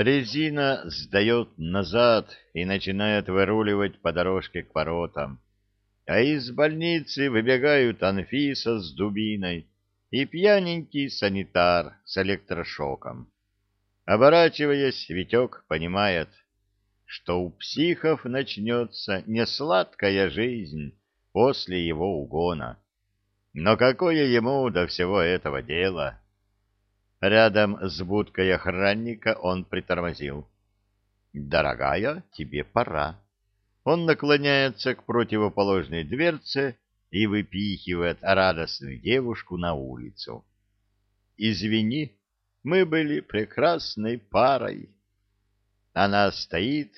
Резина сдает назад и начинает выруливать по дорожке к воротам. А из больницы выбегают Анфиса с дубиной и пьяненький санитар с электрошоком. Оборачиваясь, Витек понимает, что у психов начнется несладкая жизнь после его угона. Но какое ему до всего этого дело? Рядом с будкой охранника он притормозил. «Дорогая, тебе пора». Он наклоняется к противоположной дверце и выпихивает радостную девушку на улицу. «Извини, мы были прекрасной парой». Она стоит,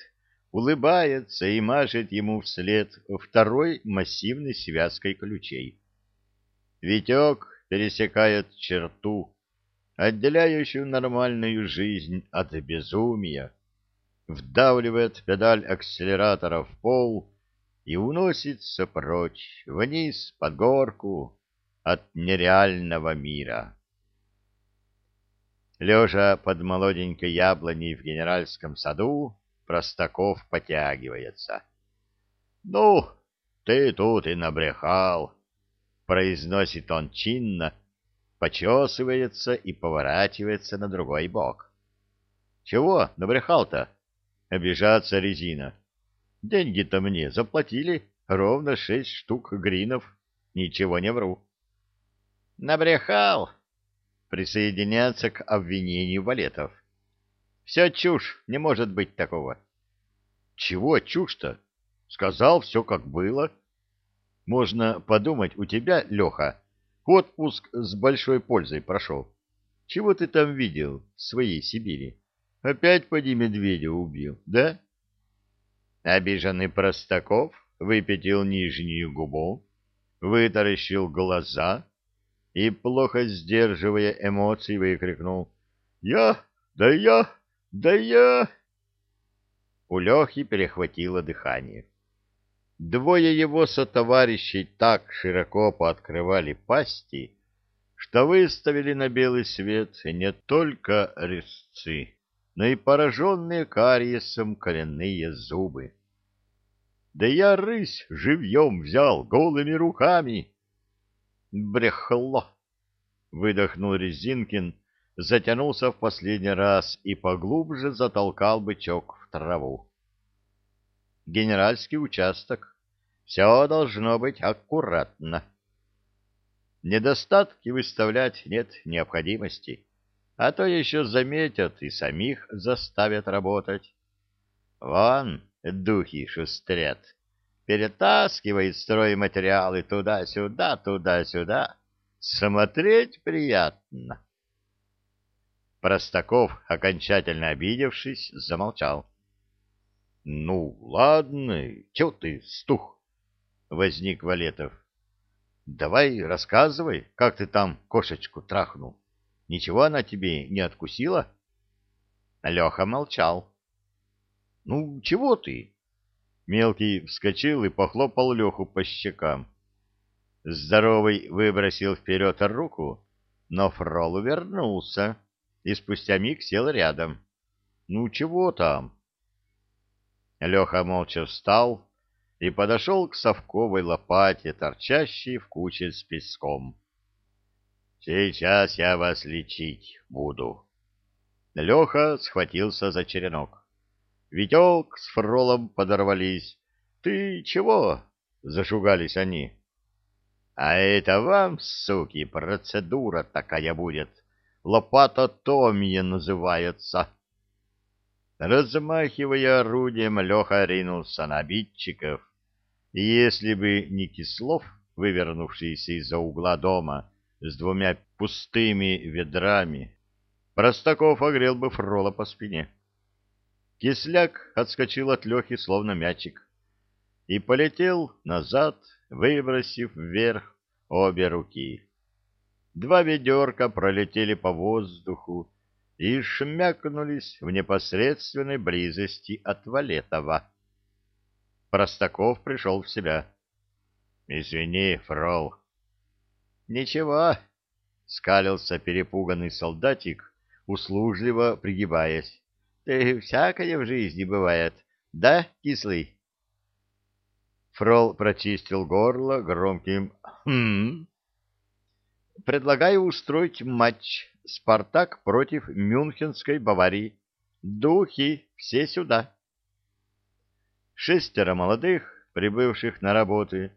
улыбается и машет ему вслед второй массивной связкой ключей. Витек пересекает черту, отделяющую нормальную жизнь от безумия, вдавливает педаль акселератора в пол и уносится прочь, вниз, под горку, от нереального мира. Лежа под молоденькой яблоней в генеральском саду, Простаков потягивается. — Ну, ты тут и набрехал, — произносит он чинно, почесывается и поворачивается на другой бок. — Чего набрехал-то? — обижается резина. — Деньги-то мне заплатили ровно шесть штук гринов. Ничего не вру. — Набрехал! — присоединяется к обвинению Валетов. — Все чушь, не может быть такого. — Чего чушь-то? Сказал все, как было. Можно подумать, у тебя, Леха, Отпуск с большой пользой прошел. Чего ты там видел в своей Сибири? Опять поди медведя убил, да? Обиженный Простаков выпятил нижнюю губу, вытаращил глаза и, плохо сдерживая эмоции, выкрикнул «Я! Да я! Да я!» У Лехи перехватило дыхание. Двое его сотоварищей так широко пооткрывали пасти, что выставили на белый свет не только резцы, но и пораженные кариесом коренные зубы. Да я рысь живьем взял голыми руками. Брехло! Выдохнул Резинкин, затянулся в последний раз и поглубже затолкал бычок в траву. Генеральский участок все должно быть аккуратно. Недостатки выставлять нет необходимости, а то еще заметят и самих заставят работать. Вон, духи шустрят, перетаскивает стройматериалы туда-сюда, туда-сюда. Смотреть приятно. Простаков, окончательно обидевшись, замолчал. — Ну, ладно, чего ты стух? Возник Валетов. Давай рассказывай, как ты там кошечку трахнул. Ничего она тебе не откусила? Леха молчал. Ну, чего ты? Мелкий вскочил и похлопал Леху по щекам. Здоровый выбросил вперед руку, но Фрол увернулся и спустя миг сел рядом. Ну, чего там? Леха молча встал, и подошел к совковой лопате, торчащей в куче с песком. «Сейчас я вас лечить буду». Леха схватился за черенок. Витек с Фролом подорвались. «Ты чего?» — зашугались они. «А это вам, суки, процедура такая будет. Лопатотомия называется». Размахивая орудием, Леха ринулся на обидчиков и если бы не Кислов, вывернувшийся из-за угла дома с двумя пустыми ведрами, Простаков огрел бы Фрола по спине. Кисляк отскочил от Лехи, словно мячик, и полетел назад, выбросив вверх обе руки. Два ведерка пролетели по воздуху и шмякнулись в непосредственной близости от Валетова. Простаков пришел в себя. — Извини, фрол. — Ничего, — скалился перепуганный солдатик, услужливо пригибаясь. — Ты всякое в жизни бывает, да, кислый? Фрол прочистил горло громким «Хм». Предлагаю устроить матч «Спартак» против Мюнхенской Баварии. Духи, все сюда. Шестеро молодых, прибывших на работы,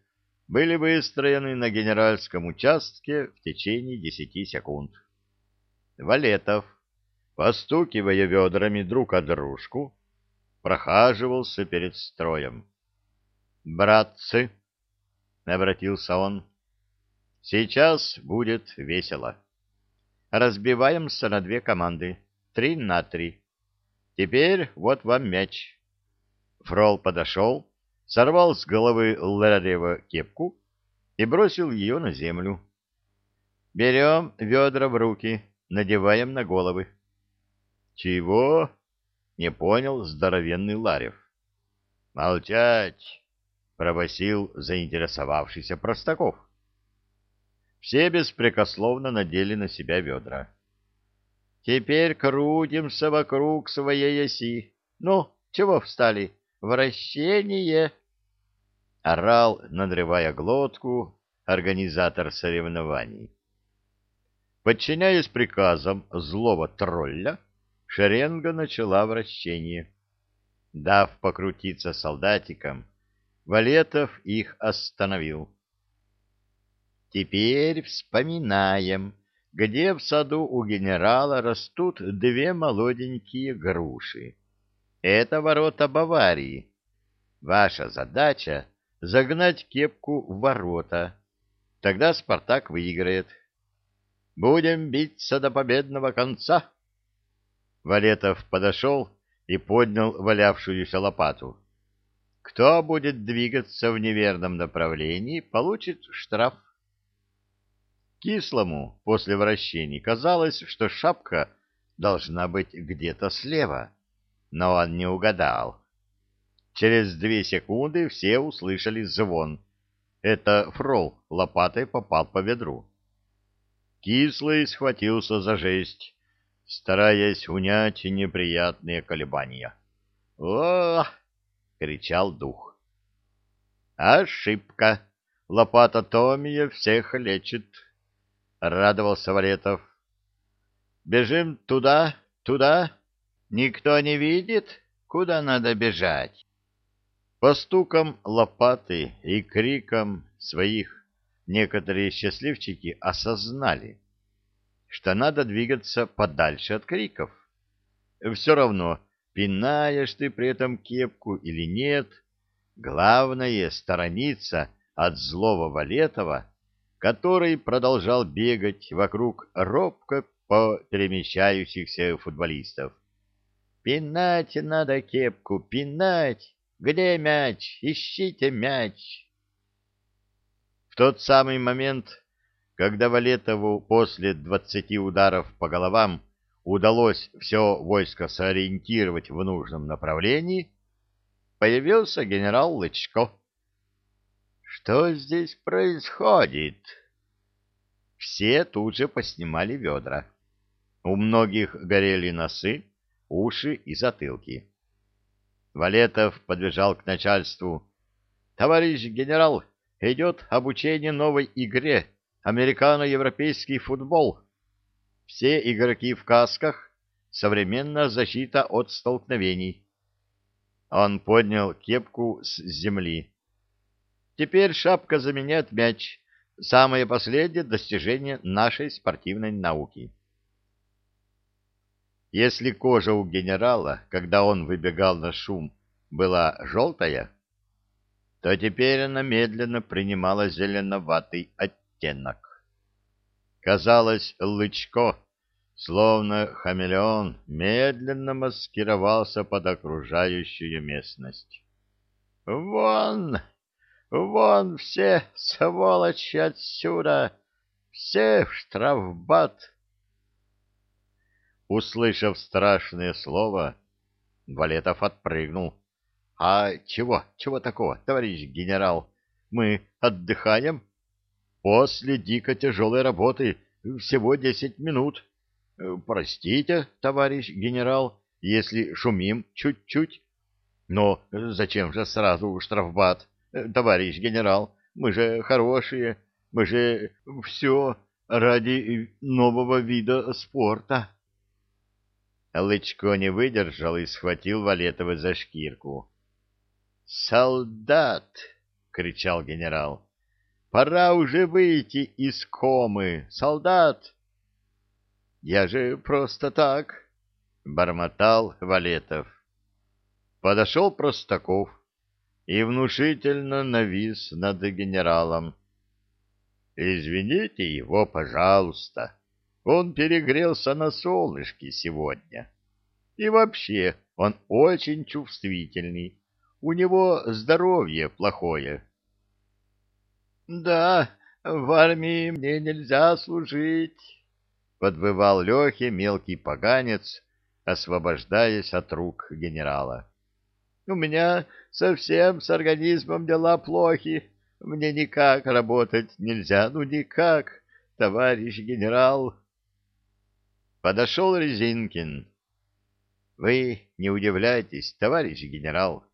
были выстроены на генеральском участке в течение десяти секунд. Валетов, постукивая ведрами друг о дружку, прохаживался перед строем. «Братцы!» — обратился он. «Сейчас будет весело. Разбиваемся на две команды, три на три. Теперь вот вам мяч». Фрол подошел, сорвал с головы Ларева кепку и бросил ее на землю. «Берем ведра в руки, надеваем на головы». «Чего?» — не понял здоровенный Ларев. «Молчать!» — пробасил заинтересовавшийся Простаков. Все беспрекословно надели на себя ведра. «Теперь крутимся вокруг своей оси. Ну, чего встали? Вращение!» Орал, надрывая глотку, организатор соревнований. Подчиняясь приказам злого тролля, шеренга начала вращение. Дав покрутиться солдатикам, Валетов их остановил. Теперь вспоминаем, где в саду у генерала растут две молоденькие груши. Это ворота Баварии. Ваша задача — загнать кепку в ворота. Тогда Спартак выиграет. Будем биться до победного конца. Валетов подошел и поднял валявшуюся лопату. Кто будет двигаться в неверном направлении, получит штраф. Кислому после вращений казалось, что шапка должна быть где-то слева, но он не угадал. Через две секунды все услышали звон. Это фрол лопатой попал по ведру. Кислый схватился за жесть, стараясь унять неприятные колебания. «О!» — кричал дух. «Ошибка! Лопата Томия всех лечит!» — радовался Валетов. «Бежим туда, туда. Никто не видит, куда надо бежать». По стукам лопаты и крикам своих некоторые счастливчики осознали, что надо двигаться подальше от криков. Все равно, пинаешь ты при этом кепку или нет, главное — сторониться от злого Валетова, который продолжал бегать вокруг робко по перемещающихся футболистов. «Пинать надо кепку, пинать! Где мяч? Ищите мяч!» В тот самый момент, когда Валетову после двадцати ударов по головам удалось все войско сориентировать в нужном направлении, появился генерал Лычко. «Что здесь происходит?» Все тут же поснимали ведра. У многих горели носы, уши и затылки. Валетов подбежал к начальству. «Товарищ генерал, идет обучение новой игре «Американо-европейский футбол». Все игроки в касках, современная защита от столкновений. Он поднял кепку с земли. Теперь шапка заменяет мяч. Самое последнее достижение нашей спортивной науки. Если кожа у генерала, когда он выбегал на шум, была желтая, то теперь она медленно принимала зеленоватый оттенок. Казалось, Лычко, словно хамелеон, медленно маскировался под окружающую местность. «Вон! Вон все, сволочи, отсюда! Все в штрафбат!» Услышав страшное слово, Валетов отпрыгнул. «А чего? Чего такого, товарищ генерал? Мы отдыхаем?» После дико тяжелой работы всего десять минут. Простите, товарищ генерал, если шумим чуть-чуть. Но зачем же сразу штрафбат, товарищ генерал? Мы же хорошие, мы же все ради нового вида спорта. Лычко не выдержал и схватил Валетова за шкирку. «Солдат!» — кричал генерал. «Пора уже выйти из комы! Солдат!» «Я же просто так!» — бормотал Валетов. Подошел Простаков и внушительно навис над генералом. «Извините его, пожалуйста!» Он перегрелся на солнышке сегодня. И вообще, он очень чувствительный. У него здоровье плохое. — Да, в армии мне нельзя служить, — подвывал Лехе мелкий поганец, освобождаясь от рук генерала. — У меня совсем с организмом дела плохи. Мне никак работать нельзя, ну никак, товарищ генерал. Подошел Резинкин. Вы не удивляйтесь, товарищ генерал,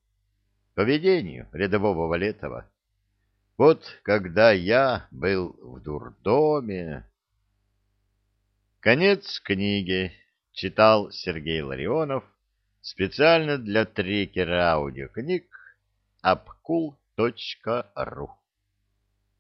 поведению рядового Валетова. Вот когда я был в дурдоме... Конец книги. Читал Сергей Ларионов специально для трекера аудиокниг apkul.ru